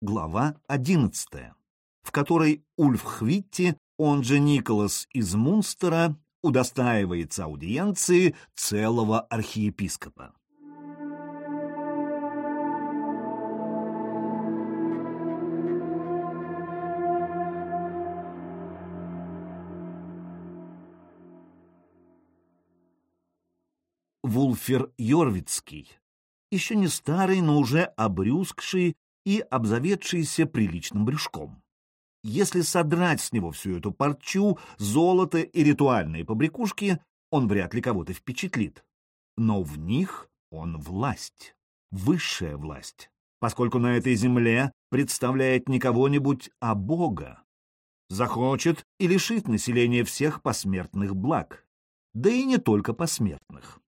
глава 11, в которой Ульф Хвитти, он же Николас из Мунстера, удостаивается аудиенции целого архиепископа. Вулфер Йорвицкий, еще не старый, но уже обрюзгший и обзаведшийся приличным брюшком. Если содрать с него всю эту парчу, золото и ритуальные побрякушки, он вряд ли кого-то впечатлит. Но в них он власть, высшая власть, поскольку на этой земле представляет не кого-нибудь, а Бога. Захочет и лишит населения всех посмертных благ, да и не только посмертных.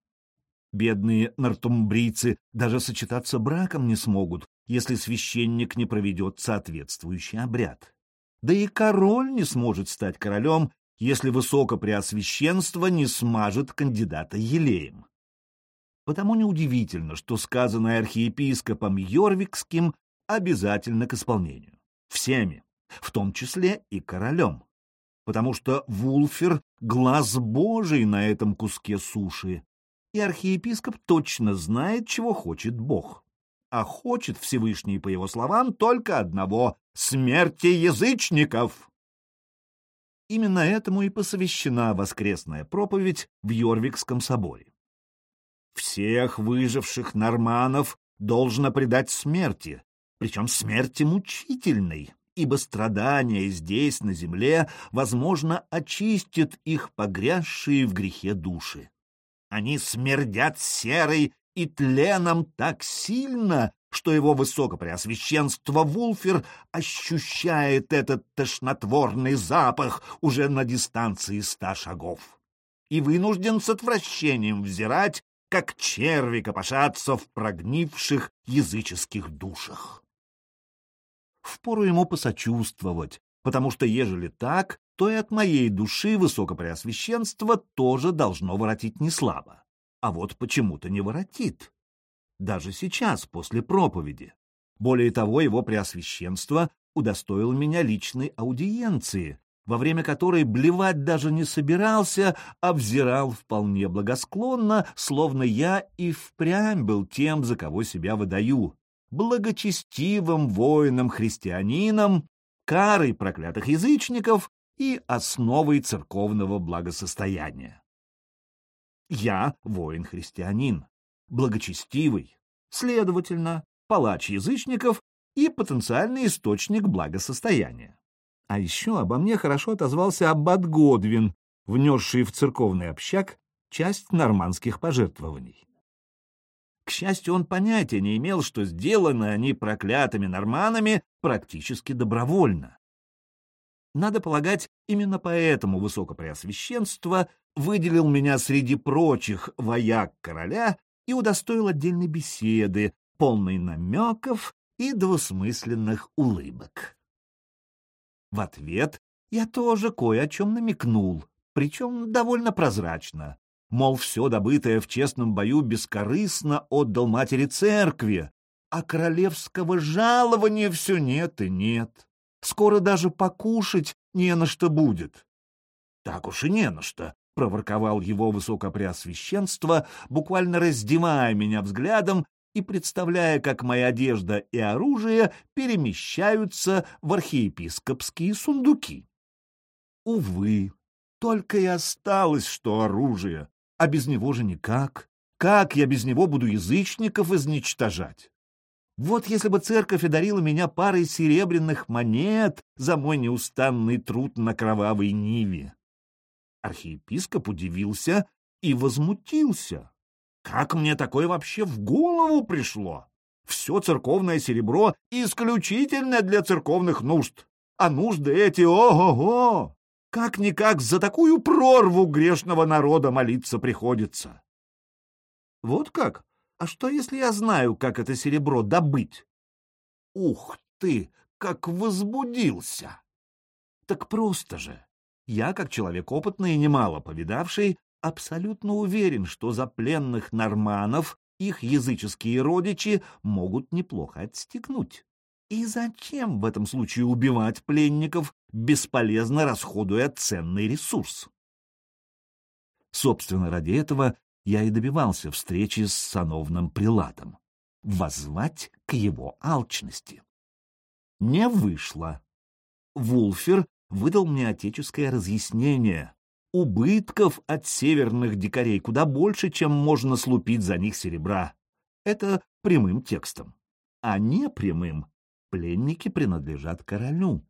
Бедные нортумбрийцы даже сочетаться браком не смогут, если священник не проведет соответствующий обряд. Да и король не сможет стать королем, если высокопреосвященство не смажет кандидата елеем. Потому неудивительно, что сказанное архиепископом Йорвикским обязательно к исполнению. Всеми, в том числе и королем. Потому что Вулфер — глаз Божий на этом куске суши, и архиепископ точно знает, чего хочет Бог. А хочет Всевышний, по его словам, только одного — смерти язычников. Именно этому и посвящена воскресная проповедь в Йорвикском соборе. Всех выживших норманов должно предать смерти, причем смерти мучительной, ибо страдания здесь, на земле, возможно, очистят их погрязшие в грехе души. Они смердят серой и тленом так сильно, что его высокопреосвященство Вулфер ощущает этот тошнотворный запах уже на дистанции ста шагов и вынужден с отвращением взирать, как черви копошатся в прогнивших языческих душах. Впору ему посочувствовать, потому что, ежели так, то и от моей души высокопреосвященство тоже должно воротить не слабо. А вот почему-то не воротит. Даже сейчас, после проповеди. Более того, его преосвященство удостоил меня личной аудиенции, во время которой блевать даже не собирался, а взирал вполне благосклонно, словно я и впрямь был тем, за кого себя выдаю, благочестивым воином-христианином, карой проклятых язычников и основой церковного благосостояния. Я воин-христианин, благочестивый, следовательно, палач язычников и потенциальный источник благосостояния. А еще обо мне хорошо отозвался аббат Годвин, внесший в церковный общак часть нормандских пожертвований. К счастью, он понятия не имел, что сделаны они проклятыми норманами практически добровольно. Надо полагать, именно поэтому Высокопреосвященство выделил меня среди прочих вояк короля и удостоил отдельной беседы, полной намеков и двусмысленных улыбок. В ответ я тоже кое о чем намекнул, причем довольно прозрачно. Мол, все добытое в честном бою бескорыстно отдал матери церкви, а королевского жалования все нет и нет. Скоро даже покушать не на что будет. — Так уж и не на что, — проворковал его высокопреосвященство, буквально раздевая меня взглядом и представляя, как моя одежда и оружие перемещаются в архиепископские сундуки. Увы, только и осталось, что оружие, а без него же никак. Как я без него буду язычников изничтожать? Вот если бы церковь одарила меня парой серебряных монет за мой неустанный труд на кровавой ниве. Архиепископ удивился и возмутился. Как мне такое вообще в голову пришло? Все церковное серебро исключительно для церковных нужд. А нужды эти, ого-го! Как-никак за такую прорву грешного народа молиться приходится. Вот как? А что, если я знаю, как это серебро добыть? Ух ты, как возбудился! Так просто же. Я, как человек опытный и немало повидавший, абсолютно уверен, что за пленных норманов их языческие родичи могут неплохо отстегнуть. И зачем в этом случае убивать пленников, бесполезно расходуя ценный ресурс? Собственно, ради этого я и добивался встречи с сановным прилатом. Воззвать к его алчности. Не вышло. Вулфер выдал мне отеческое разъяснение. Убытков от северных дикарей куда больше, чем можно слупить за них серебра. Это прямым текстом. А не прямым пленники принадлежат королю.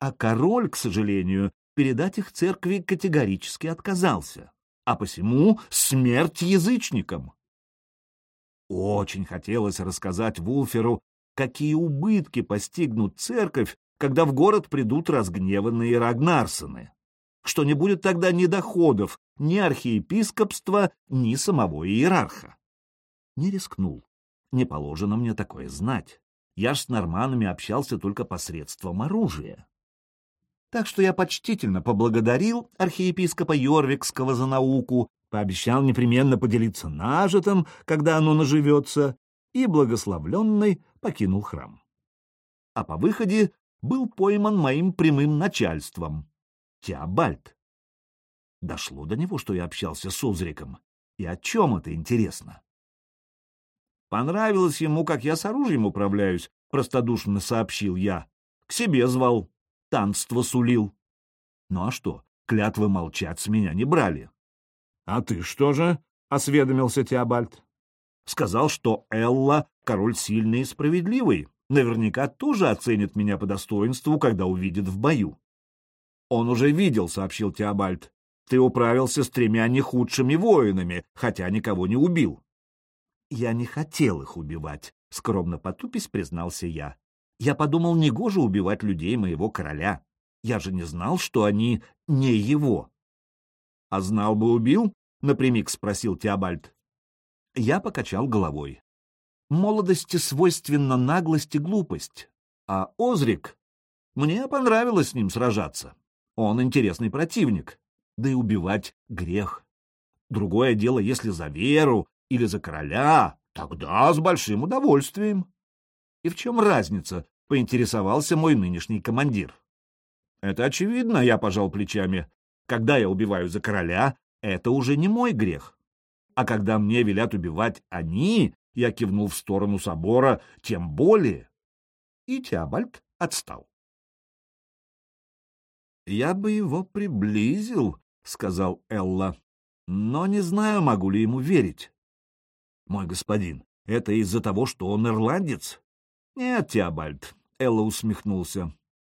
А король, к сожалению, передать их церкви категорически отказался. А посему смерть язычникам. Очень хотелось рассказать Вулферу, какие убытки постигнут церковь, когда в город придут разгневанные Рагнарсоны, что не будет тогда ни доходов, ни архиепископства, ни самого иерарха. Не рискнул. Не положено мне такое знать. Я ж с норманами общался только посредством оружия. Так что я почтительно поблагодарил архиепископа Йорвикского за науку, пообещал непременно поделиться нажитым, когда оно наживется, и благословленный покинул храм. А по выходе был пойман моим прямым начальством — Теобальд. Дошло до него, что я общался с Озриком. И о чем это интересно? Понравилось ему, как я с оружием управляюсь, простодушно сообщил я. К себе звал, танство сулил. Ну а что, клятвы молчать с меня не брали. — А ты что же? — осведомился Теобальд. — Сказал, что Элла — король сильный и справедливый, наверняка тоже оценит меня по достоинству, когда увидит в бою. — Он уже видел, — сообщил Теобальд. — Ты управился с тремя не худшими воинами, хотя никого не убил. Я не хотел их убивать, — скромно потупись признался я. Я подумал, негоже убивать людей моего короля. Я же не знал, что они не его. — А знал бы, убил? — напрямик спросил Теобальд. Я покачал головой. Молодости свойственна наглость и глупость, а Озрик... Мне понравилось с ним сражаться. Он интересный противник, да и убивать — грех. Другое дело, если за веру или за короля, тогда с большим удовольствием. И в чем разница, поинтересовался мой нынешний командир. Это очевидно, я пожал плечами. Когда я убиваю за короля, это уже не мой грех. А когда мне велят убивать они, я кивнул в сторону собора, тем более. И Теобальд отстал. «Я бы его приблизил», — сказал Элла, — «но не знаю, могу ли ему верить». «Мой господин, это из-за того, что он ирландец?» «Нет, Теобальд», — Элла усмехнулся.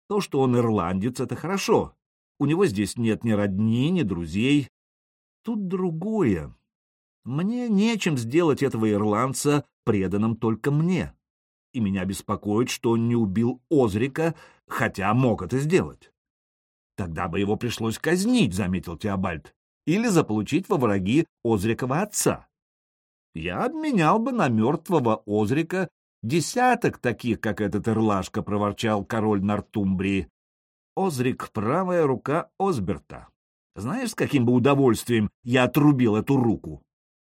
«То, что он ирландец, — это хорошо. У него здесь нет ни родни, ни друзей. Тут другое. Мне нечем сделать этого ирландца преданным только мне. И меня беспокоит, что он не убил Озрика, хотя мог это сделать. Тогда бы его пришлось казнить, — заметил Теобальд, — или заполучить во враги Озрикова отца я обменял бы на мертвого Озрика десяток таких, как этот Ирлашка, — проворчал король Нортумбрии. Озрик — правая рука Озберта. Знаешь, с каким бы удовольствием я отрубил эту руку?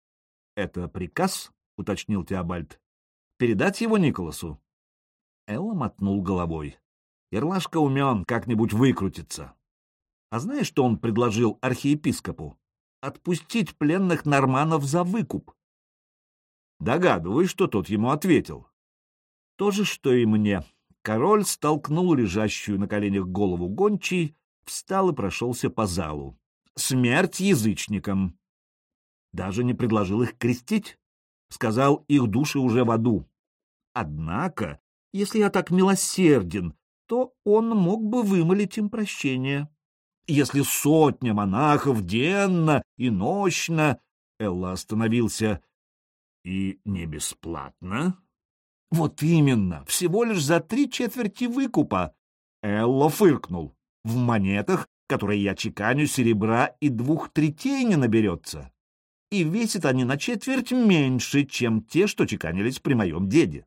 — Это приказ, — уточнил Теобальд. — Передать его Николасу? Элла мотнул головой. Ирлашка умен, как-нибудь выкрутится. А знаешь, что он предложил архиепископу? Отпустить пленных норманов за выкуп. Догадываюсь, что тот ему ответил. То же, что и мне. Король столкнул лежащую на коленях голову гончий, встал и прошелся по залу. Смерть язычникам. Даже не предложил их крестить. Сказал, их души уже в аду. Однако, если я так милосерден, то он мог бы вымолить им прощение. Если сотня монахов денно и ночно... Элла остановился. И не бесплатно? Вот именно, всего лишь за три четверти выкупа. Элло фыркнул. В монетах, которые я чеканю, серебра и двух третей не наберется. И весят они на четверть меньше, чем те, что чеканились при моем деде.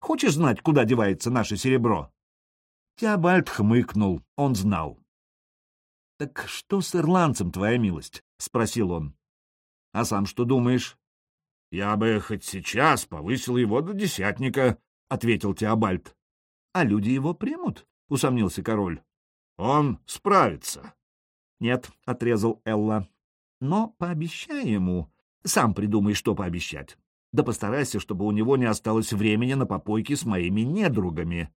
Хочешь знать, куда девается наше серебро? Теобальд хмыкнул, он знал. — Так что с ирландцем, твоя милость? — спросил он. — А сам что думаешь? — Я бы хоть сейчас повысил его до десятника, — ответил Теобальд. А люди его примут? — усомнился король. — Он справится. — Нет, — отрезал Элла. — Но пообещай ему. Сам придумай, что пообещать. Да постарайся, чтобы у него не осталось времени на попойки с моими недругами.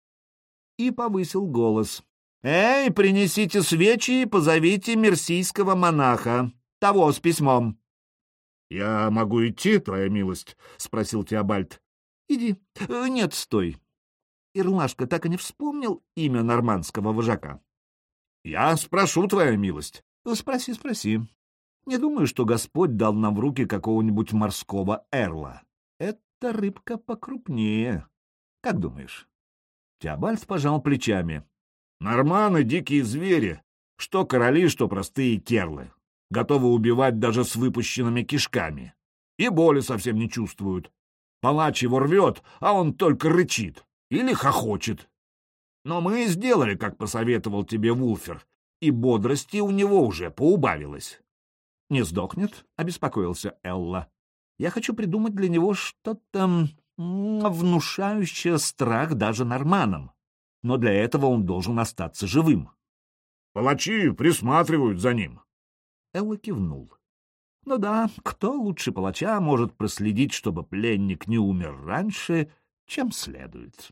И повысил голос. «Эй, принесите свечи и позовите мерсийского монаха, того с письмом». «Я могу идти, твоя милость?» — спросил Теобальд. «Иди. Э, нет, стой. Ирлашка так и не вспомнил имя нормандского вожака?» «Я спрошу, твоя милость». «Спроси, спроси. Не думаю, что Господь дал нам в руки какого-нибудь морского эрла. Это рыбка покрупнее. Как думаешь?» Теобальд пожал плечами. Норманы — дикие звери, что короли, что простые керлы. Готовы убивать даже с выпущенными кишками. И боли совсем не чувствуют. Палач его рвет, а он только рычит или хохочет. Но мы сделали, как посоветовал тебе Вулфер, и бодрости у него уже поубавилось. — Не сдохнет? — обеспокоился Элла. — Я хочу придумать для него что-то внушающее страх даже норманам но для этого он должен остаться живым. «Палачи присматривают за ним». Элла кивнул. «Ну да, кто лучше палача может проследить, чтобы пленник не умер раньше, чем следует?»